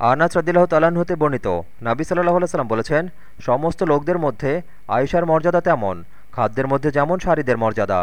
আনাস রদিল্লাহ তালান হতে বর্ণিত, নাবি সাল্লাহ সাল্লাম বলেছেন, সমস্ত লোকদের মধ্যে আয়েশার মর্যাদা তেমন, খাদ্যের মধ্যে যেমন, শাড়িদের মর্যাদা।